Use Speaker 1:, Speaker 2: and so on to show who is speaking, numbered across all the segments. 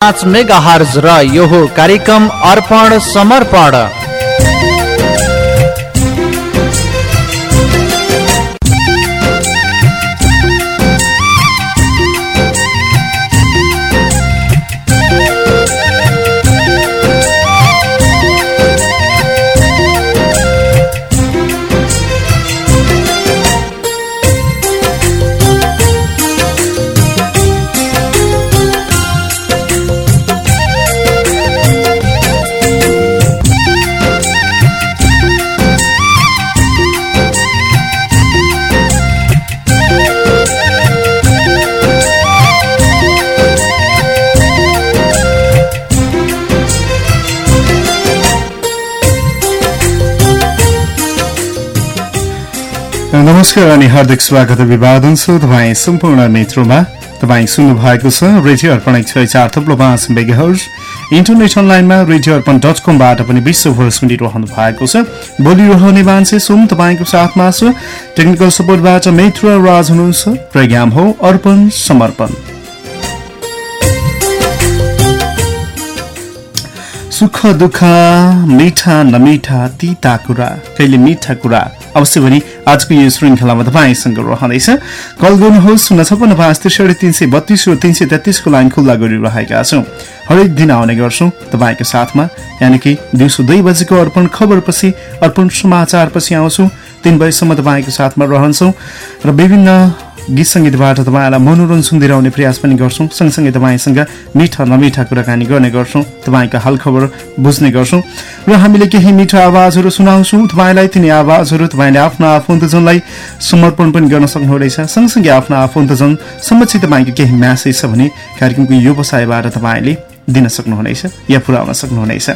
Speaker 1: पाँच mega hertz र यो कार्यक्रम अर्पण समर्पण।
Speaker 2: नमस्कार अनि हार्दिक स्वागत अभिवादन छ। तपाईँ सम्पूर्ण मित्रमा तपाईँ सुन्नु भएको छ रेडियो अर्पण एक सय चार थप्लो पाँच मेगाहर्स इन्टरनेट अनलाइनमा रेडियो अर्पण डट कमबाट पनि विश्वभर सुनिरहनु भएको छ। बोलिरहने मान्छे सुन तपाईँको साथमा छ। टेक्निकल सपोर्टबाट मित्र राज हुनुहुन्छ। प्रोग्राम हो अर्पण समर्पण। सुख दुःख मिठा नमिठा तिता कुरा कहिले मिठा कुरा अवश्य पनि आजको यो श्रृङ्खलामा तपाईँसँग रहँदैछ। कल गर्नुहोस् शून्य छपन्न पाँच त्रिसठी तिन सय बत्तिस र तिन सय तेत्तिसको लाइन खुल्ला गरिरहेका छौँ। हरेक दिन आउने गर्छौँ तपाईँको साथमा। यानि कि दिउँसो दुई बजेको अर्पण खबरपछि अर्पण समाचारपछि आउँछौँ। तिन बजीसम्म तपाईँको साथमा रहन्छौँ। र विभिन्न गीत सङ्गीतबाट तपाईँलाई मनोरञ्जन दिलाउने प्रयास पनि गर्छौँ। सँगसँगै तपाईँसँग मिठा नमिठा कुराकानी गर्ने गर्छौँ। तपाईँको हालखबर बुझ्ने गर्छौँ। र हामीले केही मिठा आवाजहरू सुनाउँछौँ। तपाईँलाई तिनी आवाजहरू तपाईँले आफ्नो आफन्तजनलाई समर्पण पनि गर्न सक्नुहुनेछ सँगसँगै आफ्नो आफन्तजन समक्ष तपाईँको केही म्यासेज छ भने कार्यक्रमको व्यवसायबाट तपाईँले दिन सक्नुहुनेछ या पुर्याउन सक्नुहुनेछ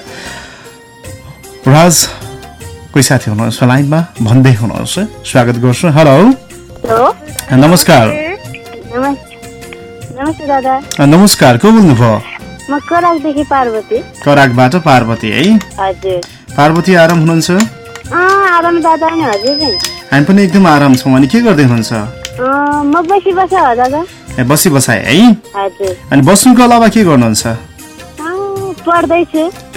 Speaker 2: राज कोही साथी हुनुहुन्छ लाइनमा? भन्दै हुनुहुन्छ। स्वागत गर्छु। हेलो। नमस्कार
Speaker 3: नमस्ते नमस्ते दादा
Speaker 2: नमस्कार को बोल्नुभयो कराकबाट पार्वती है पार्वती आराम हुनुहुन्छ हामी पनि एकदम आराम छौँ अनि के गर्दै हुनुहुन्छ
Speaker 3: बसी बस हो दादा
Speaker 2: ए, बसी बसाए है अनि बस्नुको अलावा के गर्नुहुन्छ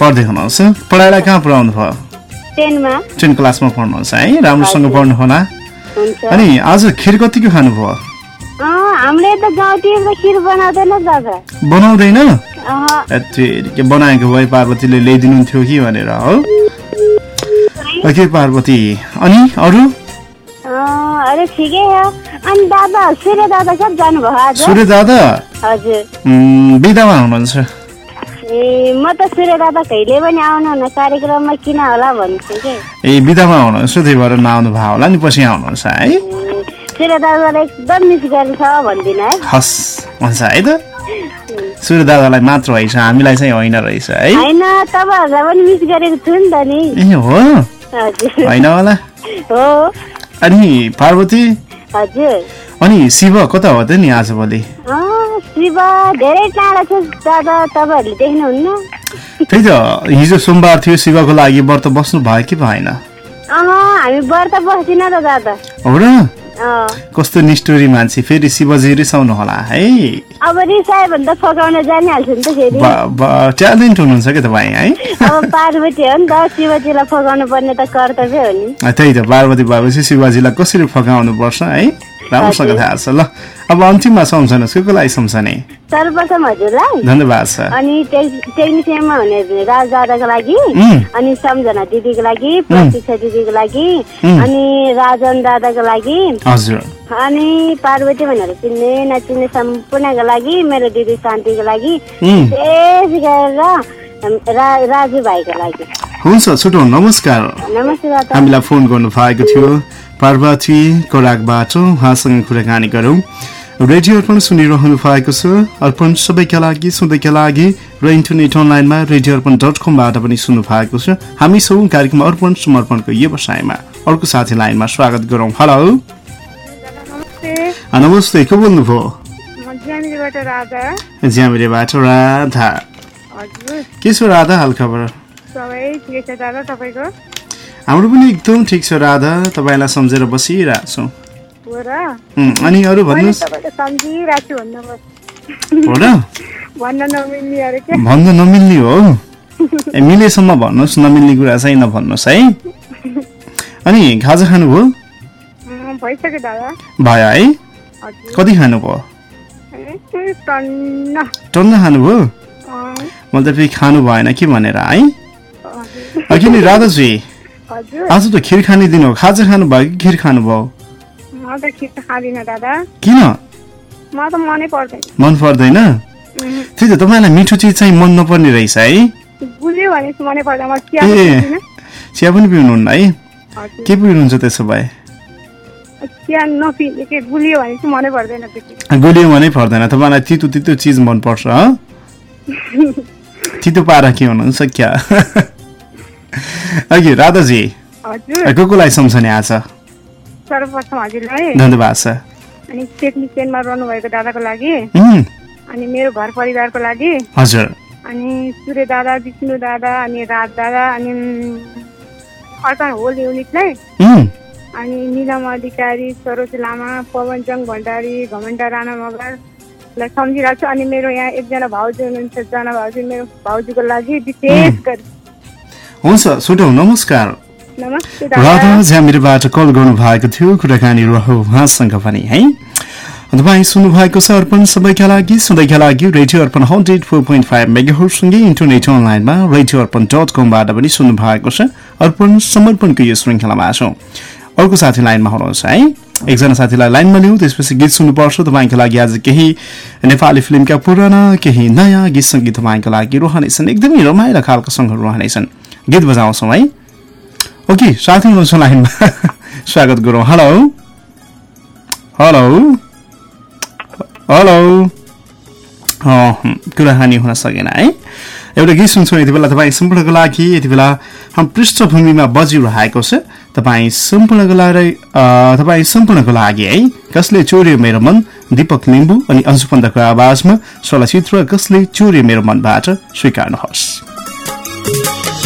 Speaker 2: पढ्दै हुनुहुन्छ पढाइलाई कहाँ पढाउनु भयो टेन क्लासमा पढ्नुहुन्छ है राम्रोसँग पढ्नु होला अनि आज खिर कतिको खानुभयो
Speaker 3: हामीले त गाउँतिर त खिर बनाउँदैन दादा।
Speaker 2: बनाउँदैन? के बनाएको भए पार्वतीले ल्याइदिनुहुन्थ्यो कि भनेर हो? ओके पार्वती। अनि अरू?
Speaker 3: अँ, अरे ठिकै हो। अनि दादा सूर्य दादा कहाँ जानुभयो आज?
Speaker 2: सूर्य दादा?
Speaker 3: हजुर।
Speaker 2: बिदामा हुनुहुन्छ।
Speaker 3: ए म त सूर्य दादा कहिले पनि कार्यक्रममा किन होला भन्छु कि?
Speaker 2: ए बिदामा हुनुहुन्छ त्यही भएर नआउनु भयो होला नि पछि आउनुहुन्छ है?
Speaker 3: सूर्य दादालाई एकदम मिस गर्छ भनिदिनु है?
Speaker 2: हस् हुन्छ है त? सूर्य दादालाई मात्र रहेछ हामीलाई चाहिँ होइन रहेछ है?
Speaker 3: होइन तपाईँहरूलाई पनि मिस गरेको छु नि त नि।
Speaker 2: ए हो?
Speaker 3: हजुर।
Speaker 2: होइन होला?
Speaker 3: हो।
Speaker 2: अनि पार्वती?
Speaker 3: हजुर।
Speaker 2: अनि शिव कता हो त नि आजभोलि?
Speaker 3: शिव धेरै टाढा छ दादा तपाईँहरूले देख्नुहुन्न।
Speaker 2: त्यही त हिजो सोमबार थियो शिवको लागि व्रत बस्नु भयो कि भएन?
Speaker 3: हामी व्रत बस्दिन त दादा।
Speaker 2: हो र? कस्तो निष्ठुरी मान्छे फेरि शिवजी रिसाउनु होला है?
Speaker 3: अब रिसायो भने त फकाउन जानिहाल्छु नि त फेरि।
Speaker 2: ट्यालेन्ट हुनुहुन्छ कि तपाईँ है?
Speaker 3: अब पार्वती हो नि त शिवजीलाई फकाउनु पर्ने त कर्तव्य हो नि।
Speaker 2: त्यही त पार्वती भएपछि शिवाजीलाई कसरी फकाउनु पर्छ है? राम्रोसँग थाहा छ ल अब अन्तिममा सम्झनुहोस् को को लागि सम्झने?
Speaker 3: सर्वप्रथम हजुरलाई
Speaker 2: धन्यवाद छ
Speaker 3: अनि टेक- टेक्निसियनमा हुने राज दादाको लागि अनि सम्झना दिदीको लागि प्रतीक्षा दिदीको लागि. अनि राजन दादाको लागि
Speaker 2: हजुर।
Speaker 3: अनि पार्वती भनेर चिन्ने नचिन्ने सम्पूर्णको लागि मेरो दिदी शान्तिको लागि विशेष गरेर राजु भाइको लागि।
Speaker 2: हुन्छ छुटो नमस्कार। हामीलाई फोन गर्नु भएको थियो। पार्वती कोराकबाट उहाँसँग कुराकानी गरौँ। रेडियो अर्पण सुनिरहनु भएको छ। अर्पण सबैका लागि सधैँका लागि र इन्टरनेट अनलाइनमा रेडियो अर्पण डट कमबाट पनि सुन्नु भएको छ। हामी छौँ कार्यक्रम अर्पण समर्पणको व्यवसायमा। अर्को साथी लाइनमा स्वागत गरौँ। हेलो।
Speaker 3: नमस्ते।
Speaker 2: को बोल्नुभयो? ज्यामिरेबाट राधा। के छ राधा हाल खबर हाम्रो पनि एकदम ठिक छ राधा तपाईँलाई सम्झेर बसिरहेको छौँ
Speaker 3: हो र?
Speaker 2: उम्, अनि अरू भन्नुहोस्।
Speaker 4: भन्न नमिल्ने
Speaker 2: हो? ए मिलेसम्म भन्नुहोस् नमिल्ने कुरा चाहिँ नभन्नुहोस् है। अनि खाजा खानुभयो? भयो है? कति खानुभयो?
Speaker 4: टन्न।
Speaker 2: खानुभयो? मैले त फेरि खानु भएन कि भनेर है। किन राधाजी। आज त खिर खाने दिन हो। खाजा खानुभयो कि खिर खानुभयो किन?
Speaker 4: मनै पर्दैन।
Speaker 2: त्यही त तपाईँलाई मिठो चिज चाहिँ मन नपर्ने रहेछ है? ए। चिया पनि पिउनुहुन्न है? के पिउनुहुन्छ त्यसो भए?
Speaker 4: गुलियो भने पर्दैन
Speaker 2: तपाईँलाई तितो तितो चिज मनपर्छ? तितो पारा के हुनुहुन्छ क्या? अघि राधाजी को कोलाई सम्झने आज?
Speaker 4: सर्वप्रथम हजुरलाई।
Speaker 2: धन्यवाद छ
Speaker 4: अनि टेक्निसियनमा रहनुभएको दादाको लागि। अनि मेरो घर परिवारको लागि।
Speaker 2: हजुर।
Speaker 4: अनि सूर्य दादा विष्णु दादा अनि राज दादा अनि अर्पण होल युनिटलाई। अनि निलम अधिकारी सरोज लामा पवनचङ भण्डारी घमण्डा राणा मगरलाई सम्झिरहेको छु। अनि मेरो यहाँ एकजना भाउजू हुनुहुन्छ। जना भाउजू मेरो भाउजूको लागि विशेष गरी
Speaker 2: हुन्छ सुटौ नमस्कार। राधा
Speaker 4: दादा।
Speaker 2: ज्यामिरबाट कल गर्नु भएको थियो कुराकानी रह्यो उहाँसँग पनि है? तपाईँ सुन्नु भएको छ अर्पण सबैका लागि सधैँका लागि radio Arpan hundred four point five मेगाहरूसँगै internet अनलाइनमा रेडियो अर्पण डट कमबाट पनि सुन्नु भएको छ। अर्पण समर्पणको यो श्रृङ्खलामा छौँ अर्को साथी लाइनमा हुनुहुन्छ है? एकजना साथीलाई लाइनमा लिउँ त्यसपछि गीत सुन्नुपर्छ तपाईँको लागि आज केही नेपाली फिल्मका पुराना केही नयाँ गीत सङ्गीत तपाईँको लागि रहनेछन्। एकदमै रमाइलो खालको सङ्गहरू रहनेछन्। गीत बजाउँछौँ है ओके साथी हुनुहुन्छ लाइनमा। स्वागत गरौँ। हेलो। हेलो। हेलो। कुराकानी हुन सकेन है। एउटा गीत सुन्छौँ यति बेला तपाईँ सम्पूर्णको लागि यति बेला हम पृष्ठभूमिमा बजिरहेको छ। तपाईँ सम्पूर्णको लागि तपाईँ सम्पूर्णको लागि है। कसले चोर्यो मेरो मन? दीपक लिम्बू अनि अन्जु पन्तको आवाजमा चलचित्र कसले चोर्यो मेरो मनबाट? स्वीकार्नुहोस्।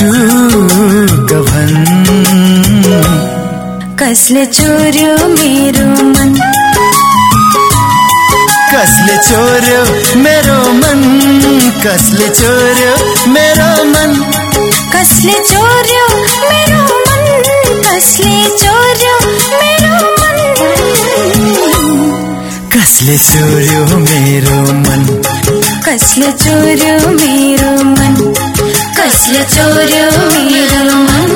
Speaker 5: सुटु
Speaker 6: गभन
Speaker 5: कसले चोर्यो मेरो मन?
Speaker 6: कसले चोर्यो मेरो मन? कसले चोर्यो मेरो मन?
Speaker 5: कसले चोर्यो मेरो मन? कसले चोर्यो मेरो मन?
Speaker 6: कसले चोर्यो मेरो मन?
Speaker 5: कसले चोर्यो मेरो मन? कसले चोर्यो मेरो मन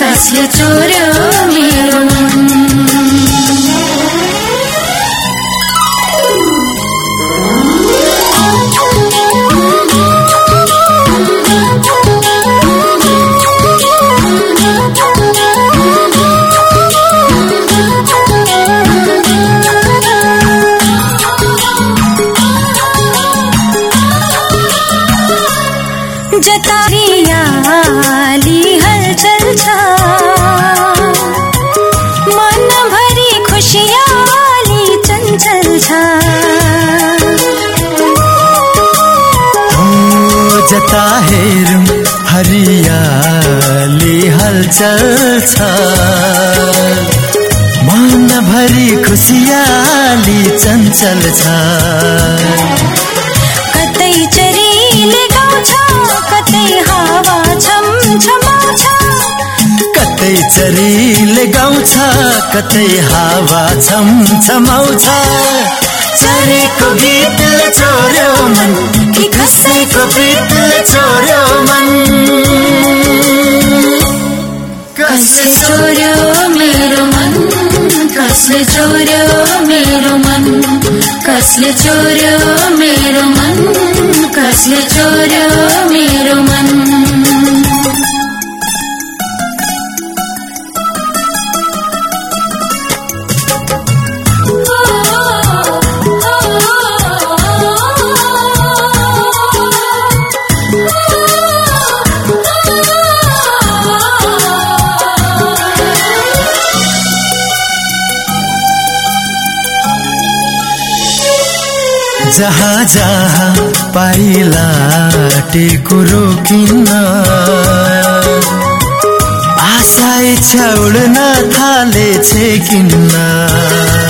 Speaker 5: कसले चोर्यो मेरो मन। हलचल छ मनभरि खुसियाली चञ्चल छ। कतै चरीले गाउँछ कतै हावा छम छमाउँछ
Speaker 6: कतै चरीले गाउँछ कतै हावा छम छमाउँछ चरेको गीतले चोर्यो मन कि कसैको प्रीतले चोर्यो मन।
Speaker 5: कसले चोर्यो मेरो मन? कसले चोर्यो मेरो मन? कसले चोर्यो मेरो मन? कसले चोर्यो मेरो मन?
Speaker 7: जहाँ पाइला टेकुरो किन्न आशा इच्छा उड्न थालेछे किन्न।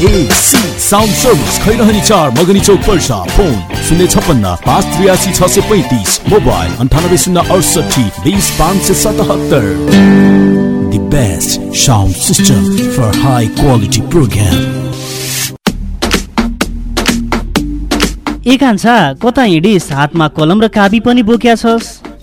Speaker 8: वाइएसी साउन्ड सर्भिस खैरहनी चार मगनी पर्सा फोन मोबाइल अन्ठानब्बे शून्य अडसठी बिस पाँच सय सतहत्तर The best sound system for high quality program.
Speaker 1: ए कान्छा कता हातमा कलम र काबी पनि बोक्या छस्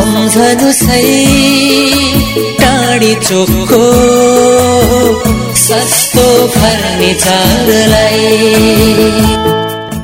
Speaker 7: सम्झनु सही टाढी चोकको सस्तो फर्निचरलाई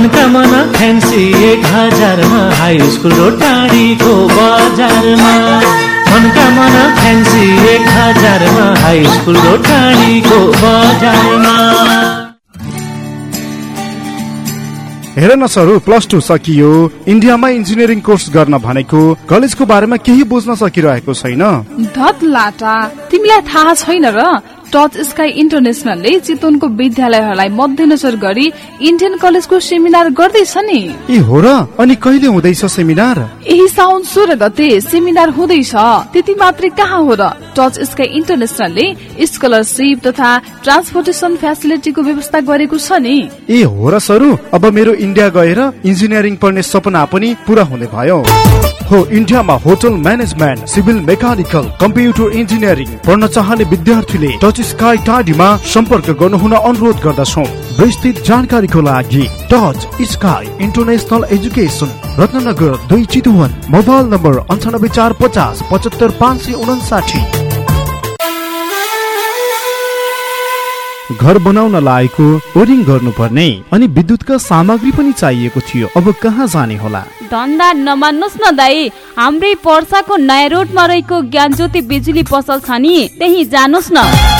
Speaker 9: मनका मना फ्यान्सी एक हजारमा हाई स्कुल र टाढीको बजारमा। मनका मना फ्यान्सी एक हजारमा हाई स्कुल र टाढीको बजारमा।
Speaker 10: हेर न सर प्लस टू सकियो। इन्डियामा इन्जिनियरिङ कोर्स गर्न भनेको कलेजको बारेमा केही बुझ्न सकिरहेको छैन।
Speaker 11: धत लाटा तिमीलाई थाहा छैन र टच स्काई इन्टरनेसनलले चितवनको विद्यालयहरूलाई मध्यनजर गरी इन्डियन कलेजको सेमिनार गर्दैछ नि।
Speaker 10: ए हो र? अनि कहिले हुँदैछ सेमिनार?
Speaker 11: यही साउन सोह्र गते सेमिनार हुँदैछ। त्यति मात्रै कहाँ हो र? टच स्काई इन्टरनेसनलले स्कलरसिप तथा ट्रान्सपोर्टेसन फेसिलिटीको व्यवस्था गरेको छ नि।
Speaker 10: ए हो र सरू? अब मेरो इन्डिया गएर इन्जिनियरिङ पढ्ने सपना पनि पुरा हुने भयो। हो इन्डियामा hotel management civil mechanical computer engineering पढ्न चाहने विद्यार्थीले टच स्काई टाढीमा सम्पर्क गर्नुहुन अनुरोध गर्दछौ। विस्तृत जानकारीको लागि touch sky international education Ratnanagar दुई चितवन मोबाइल नम्बर अन्ठानब्बे चार पचास पचहत्तर पाँच सय उनासाठी घर बनाउन लागेको ओरिङ गर्नुपर्ने अनि विद्युतका सामग्री पनि चाहिएको थियो। अब कहाँ जाने होला?
Speaker 12: धन्दा नमान्नुहोस् न दाई। हाम्रै पर्साको नयाँ रोडमा रहेको ज्ञान ज्योति बिजुली पसल छ नि त्यही जानुहोस् न।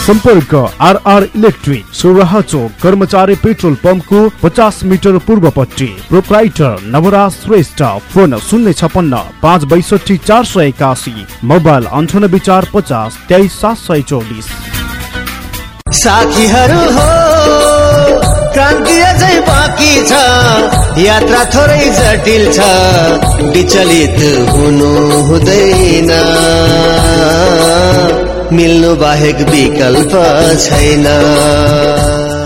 Speaker 10: सम्पर्क आरआर इलेक्ट्रिक सोराह चोक कर्मचारी पेट्रोल पम्पको पचास मिटर पूर्वपट्टि। प्रोपराइटर नवराज श्रेष्ठ फोन शून्य छपन्न पाँच बैसठी चार सय एकासी मोबाइल अन्ठानब्बे चार पचास तेइस सात सय चौबिस।
Speaker 13: साथीहरू हो क्रान्ति अझै बाँकी छ यात्रा थोरै जटिल छ हुनु मिल्नु बाहेक विकल्प छैन।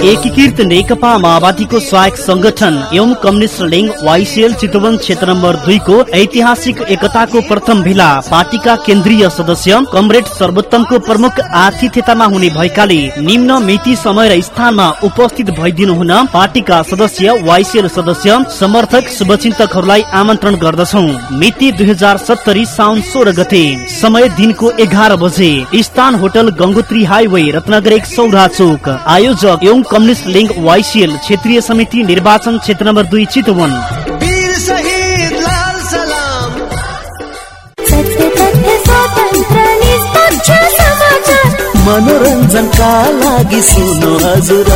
Speaker 1: एकीकृत नेकपा माओवादीको सहायक संगठन एवं कम्युनिस्ट लिङ्ग वाइसिएल चितवन क्षेत्र नम्बर दुईको ऐतिहासिक एकताको प्रथम भेला पार्टीका केन्द्रीय सदस्य कमरेड सर्वोत्तमको प्रमुख आतिथ्यतामा हुने भएकाले निम्न मिति समय र स्थानमा उपस्थित भइदिनु हुन पार्टीका सदस्य वाइसिएल सदस्य समर्थक शुभचिन्तकहरूलाई आमन्त्रण गर्दछौ। मिति दुई हजार सत्तरी साउन सोह्र गते समय दिनको एघार बजे स्थान होटल गंगोत्री हाइवे रत्नगर एक सौरा चोक आयोजक एवं कम्युनिस्ट लिङ्ग वाइसिएल क्षेत्रीय समिति निर्वाचन क्षेत्र नम्बर दुई चितवन।
Speaker 13: वीर शहीद लाल सलाम।
Speaker 5: सत्य तथ्य स्वतन्त्र निष्पक्ष समाचार
Speaker 13: मनोरञ्जनका लागि सुन्नु हजुर।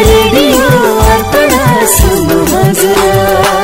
Speaker 5: रेडियो अर्पण सुन्नु हजुर।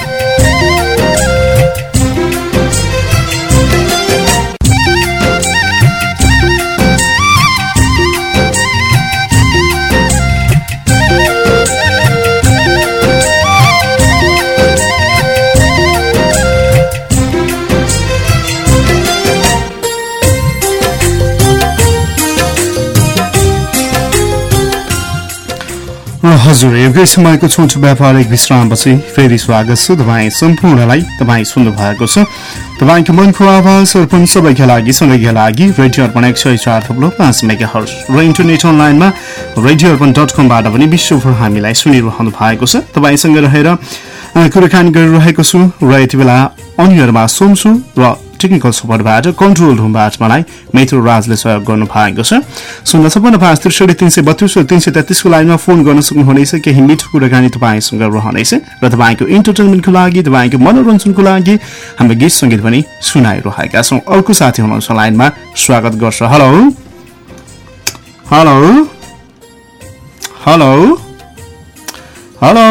Speaker 2: हजुर एउटै समयको छोटो व्यापारिक विश्रामपछि फेरि स्वागत छ तपाईँ सम्पूर्णलाई तपाईँ सुन्नु भएको छ। तपाईँको मनको आवाज अर्पण सबैका लागि सधैँका लागि रेडियो अर्पण एक सय चार थप्लो पाँच मेगा हर्स र इन्टरनेट अनलाइनमा रेडियो अर्पण डट कमबाट पनि विश्वभर हामीलाई सुनिरहनु भएको छ। तपाईँसँग रहेर कुराकानी गरिरहेको छु र यति बेला अनिहरूमा सोमछु र टेक्निकल सपोर्टबाट कन्ट्रोल रुमबाट मलाई मित्र राजले सहयोग गर्नु भएको छ। शून्य छपन्न पाँच त्रिसठी तिन सय बत्तिस तिन सय तेत्तिसको लाइनमा फोन गर्न सक्नुहुनेछ। केही मिठो कुराकानी तपाईँसँग रहनेछ र तपाईँको इन्टरटेनमेन्टको लागि तपाईँको मनोरञ्जनको लागि हामी गीत सङ्गीत पनि सुनाइरहेका छौँ। अर्को साथी हुनुहुन्छ लाइनमा स्वागत गर्छ। हेलो। हेलो। हेलो। हेलो।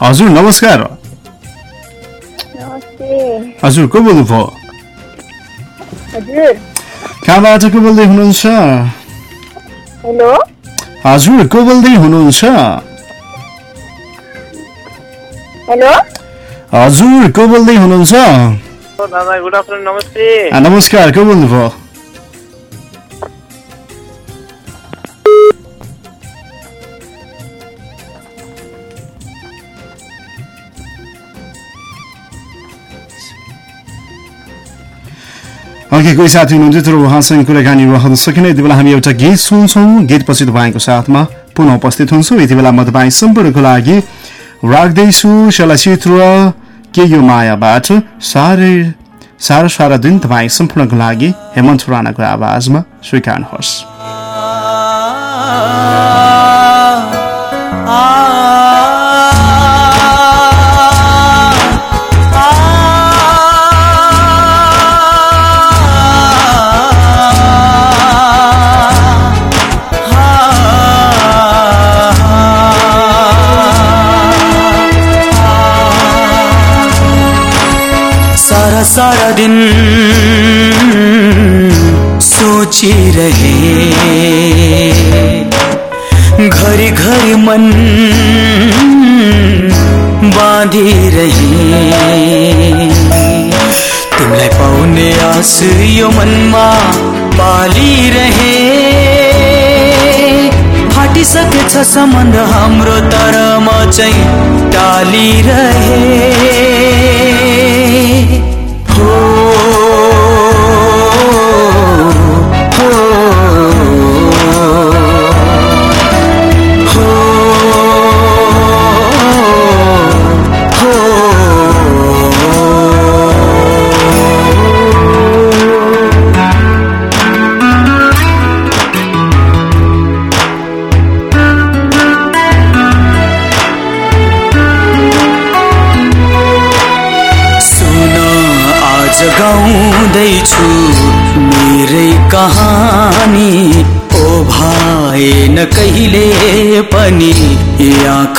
Speaker 2: हजुर नमस्कार। हजुर को बोल्नुभयो
Speaker 3: हजुर
Speaker 2: कहाँबाट को बोल्दै हुनुहुन्छ
Speaker 3: हेलो
Speaker 2: हजुर को बोल्दै हुनुहुन्छ
Speaker 3: हेलो
Speaker 2: हजुर को बोल्दै हुनुहुन्छ
Speaker 14: दादा गुड आफ्टरनुन नमस्ते
Speaker 2: आ, नमस्कार को बोल्नुभयो ओके कोही साथी हुनुहुन्छ तर उहाँसँग कुराकानी रहन सकिन। यति बेला हामी एउटा गीत सुन्छौँ। गीतपछि तपाईँको साथमा पुनः उपस्थित हुन्छौँ। यति बेला म तपाईँ सम्पर्कको लागि राख्दैछु। चलचित्र के यो मायाबाट? साह्रै सारा सारा दिन तपाईँ सम्पूर्णको लागि हेमन्त राणाको आवाजमा स्वीकार्नुहोस्।
Speaker 6: सारा दिन सोचिरहे घरि घरि मन बाँधिरहे तिमीलाई पाउने आस यो मनमा पालिरहे फाटिसकेछ सम्बन्ध हाम्रो तर म चाहिँ टालिरहे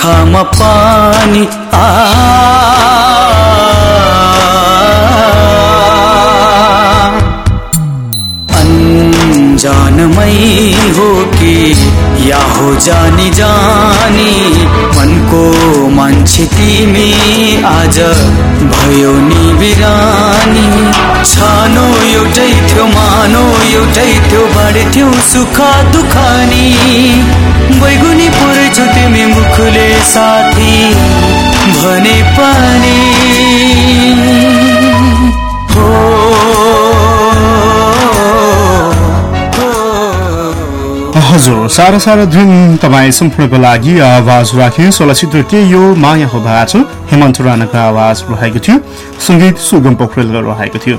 Speaker 6: आँखामा पानी आ। हो कि या हो जानी जानी मनको मान्छे तिमी आज भयो नि बिरानी। छानो एउटै थियो मानो एउटै थियो बाँड्थ्यौ सुख दुखानी। बैगुनी
Speaker 2: सारा सारा दिन तपाईँ सम्पूर्णको लागि आवाज राखे चलचित्र के यो माया हो बाटो हेमन्त राणाको आवाज रहेको थियो। सङ्गीत सुगम पोखरेलको रहेको थियो।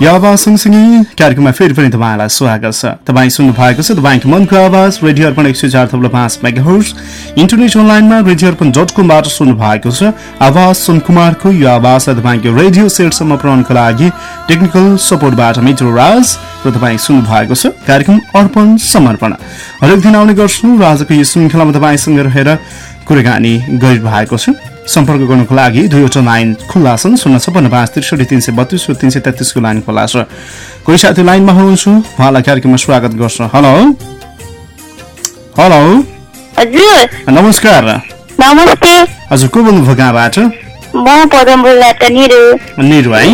Speaker 2: यो आवाज सँगसँगै कार्यक्रममा फेरि पनि तपाईँलाई स्वागत छ। तपाईँ सुन्नु भएको छ तपाईँको मनको आवाज रेडियो अर्पण एक सय चार थप्लो पाँच मेगाहर्स। इन्टरनेट अनलाइनमा रेडियो अर्पण डट कमबाट सुन्नु भएको छ। आवाज सुन कुमारको यो आवाजलाई तपाईँको रेडियो सेटसम्म पुऱ्याउनको लागि टेक्निकल सपोर्टबाट मित्र राज। र तपाईँ सुन्नु भएको छ। कार्यक्रम अर्पण समर्पण। हरेक दिन आउने गर्छु र आजको यो श्रृङ्खलामा तपाईँसँग रहेर कुराकानी गरिरहेको छु। सम्पर्क गर्नुको लागि दुईवटा लाइन खुल्ला छन्। शून्य छपन्न पाँच त्रिसठी तिन सय बत्तिस र तिन सय तेत्तिसको लाइन खुल्ला छ। कोही साथी लाइनमा हुनुहुन्छ? उहाँलाई कार्यक्रममा स्वागत गर्छु। हेलो। हेलो। नमस्कार।
Speaker 15: नमस्ते।
Speaker 2: हजुर को बोल्नुभयो कहाँबाट?
Speaker 15: निरु।
Speaker 2: है।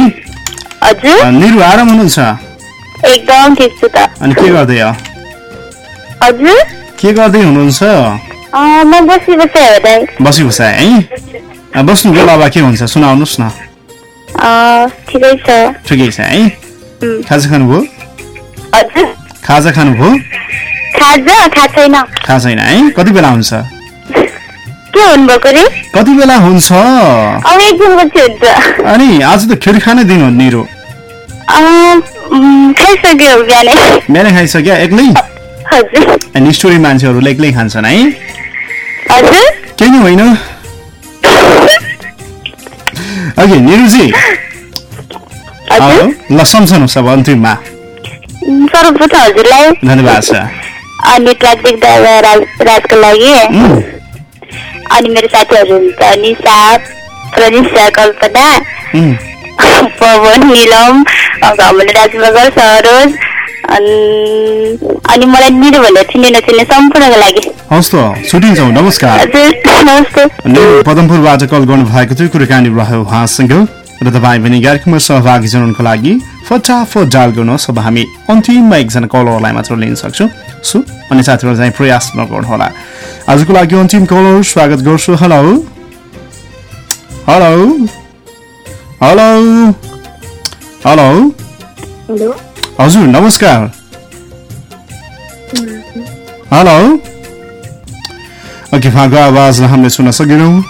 Speaker 2: निरु आराम हुनुहुन्छ?
Speaker 15: एकदम ठिक छु त
Speaker 2: अनि के गर्दै हो
Speaker 15: हजुर
Speaker 2: के गर्दै हुनुहुन्छ
Speaker 15: म बसी बसी हो दाइ
Speaker 2: बसी बसा है बस्नुको अलावा के हुन्छ सुनाउनुहोस् न
Speaker 15: ठिकै छ
Speaker 2: ठिकै छ है खाजा खानुभयो
Speaker 15: हजुर
Speaker 2: खाजा खानुभयो
Speaker 15: खाजा खा छैन
Speaker 2: थाहा छैन है कति बेला हुन्छ
Speaker 15: के हुनुभएको रे
Speaker 2: कति बेला हुन्छ
Speaker 15: अब एक दिनपछि हुन्छ
Speaker 2: अनि आज त खेर खाने दिन निरो
Speaker 15: खाइसक्यो बिहानै।
Speaker 2: बिहान खाइसक्यो? एक्लै? अनि स्टोरी मान्छेहरूले एक्लै खान्छन् है? केही नै होइन। ओके निरुजी। ल सम्झनुहोस् अब अन्तिममा।
Speaker 15: सर्वप्रथम हजुरलाई
Speaker 2: धन्यवाद छ
Speaker 15: अनि दादा राज राजको लागि। अनि मेरो साथीहरू हुन्छ निशा प्रनिशा कल्पना। पवन निलम घमले राजमगर सरोज अनि मलाई निरु भनेर चिन्ने नचिन्ने सम्पूर्णको लागि
Speaker 2: हवस् त छुट्टिन्छौँ नमस्कार. निरु पदमपुरबाट कल गर्नु भएको थियो कुराकानी रह्यो उहाँसँग र तपाईँ पनि कार्यक्रममा सहभागी जनाउनको लागि। फटाफट डाल गर्नुहोस् अब हामी अन्तिममा एकजना कलरलाई मात्र लिन सक्छौँ सो अनि साथीहरू चाहिँ प्रयास नगर्नु होला। आजको लागि अन्तिम कलर स्वागत गर्छु hello. Hello. Hello. Hello.
Speaker 3: Hello.
Speaker 2: हजुर नमस्कार। हेलो। ओके उहाँको आवाज हामीले सुन्न सकेनौँ।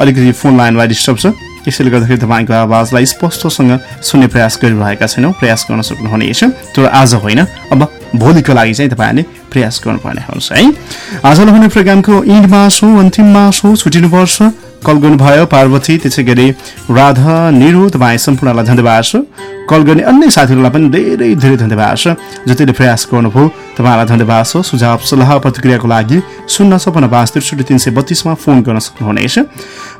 Speaker 2: अलिकति फोन लाइनलाई डिस्टर्ब छ। त्यसैले गर्दाखेरि तपाईँको आवाजलाई स्पष्टसँग सुन्ने प्रयास गरिरहेका छैनौँ। प्रयास गर्न सक्नुहुनेछ तर आज होइन। अब भोलिको लागि चाहिँ तपाईँहरूले प्रयास गर्नुपर्ने हुन्छ है। आजलाई हुने प्रोग्रामको इन्डमा छौँ अन्तिममा छौँ छुट्टिनुपर्छ कल गर्नुभयो पार्वती त्यसै गरी राधा निरु तपाईँ सम्पूर्णलाई धन्यवाद कल गर्ने अन्य साथीहरूलाई पनि धेरै धेरै धन्यवाद छ। जतिले प्रयास गर्नुभयो तपाईँलाई धन्यवाद छ। सुझाव सल्लाह प्रतिक्रियाको लागि शून्य सपन्न पाँच त्रिसठी तिन सय बत्तिसमा फोन गर्न सक्नुहुनेछ।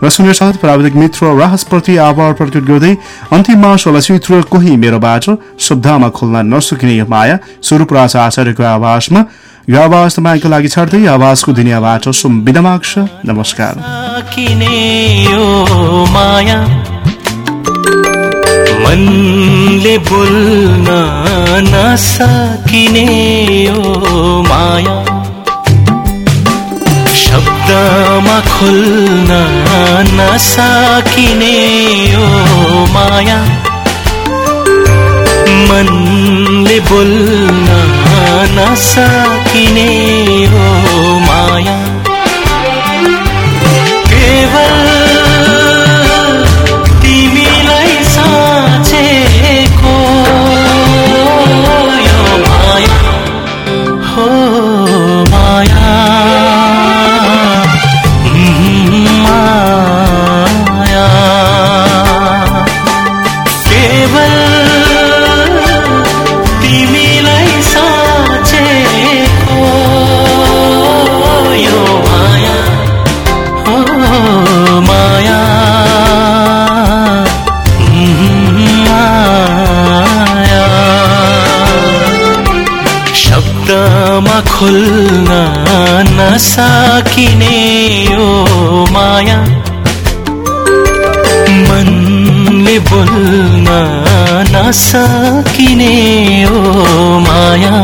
Speaker 2: र सुनेर साथ प्राविधिक मित्र राहसप्रति आभार प्रकट गर्दै अन्तिममा चलचित्र कोही मेरोबाट शब्दमा खोल्न नसकिने यो माया स्वरूप राज आचार्यको आवाजमा यो आवाज तपाईँको लागि छाड्दै आवाजको दुनियाँबाट सुम नमस्कार।
Speaker 9: मनले बोल्न नसकिने यो माया। शब्दमा खोल्न नसकिने यो माया। मनले बोल्न नसकिने यो माया। खोल्न नसकिने यो माया। मनले बोल्न नसकिने यो माया।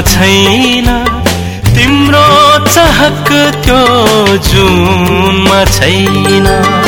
Speaker 9: छैन। तिम्रो चाहक त्यो जुनमा छैन।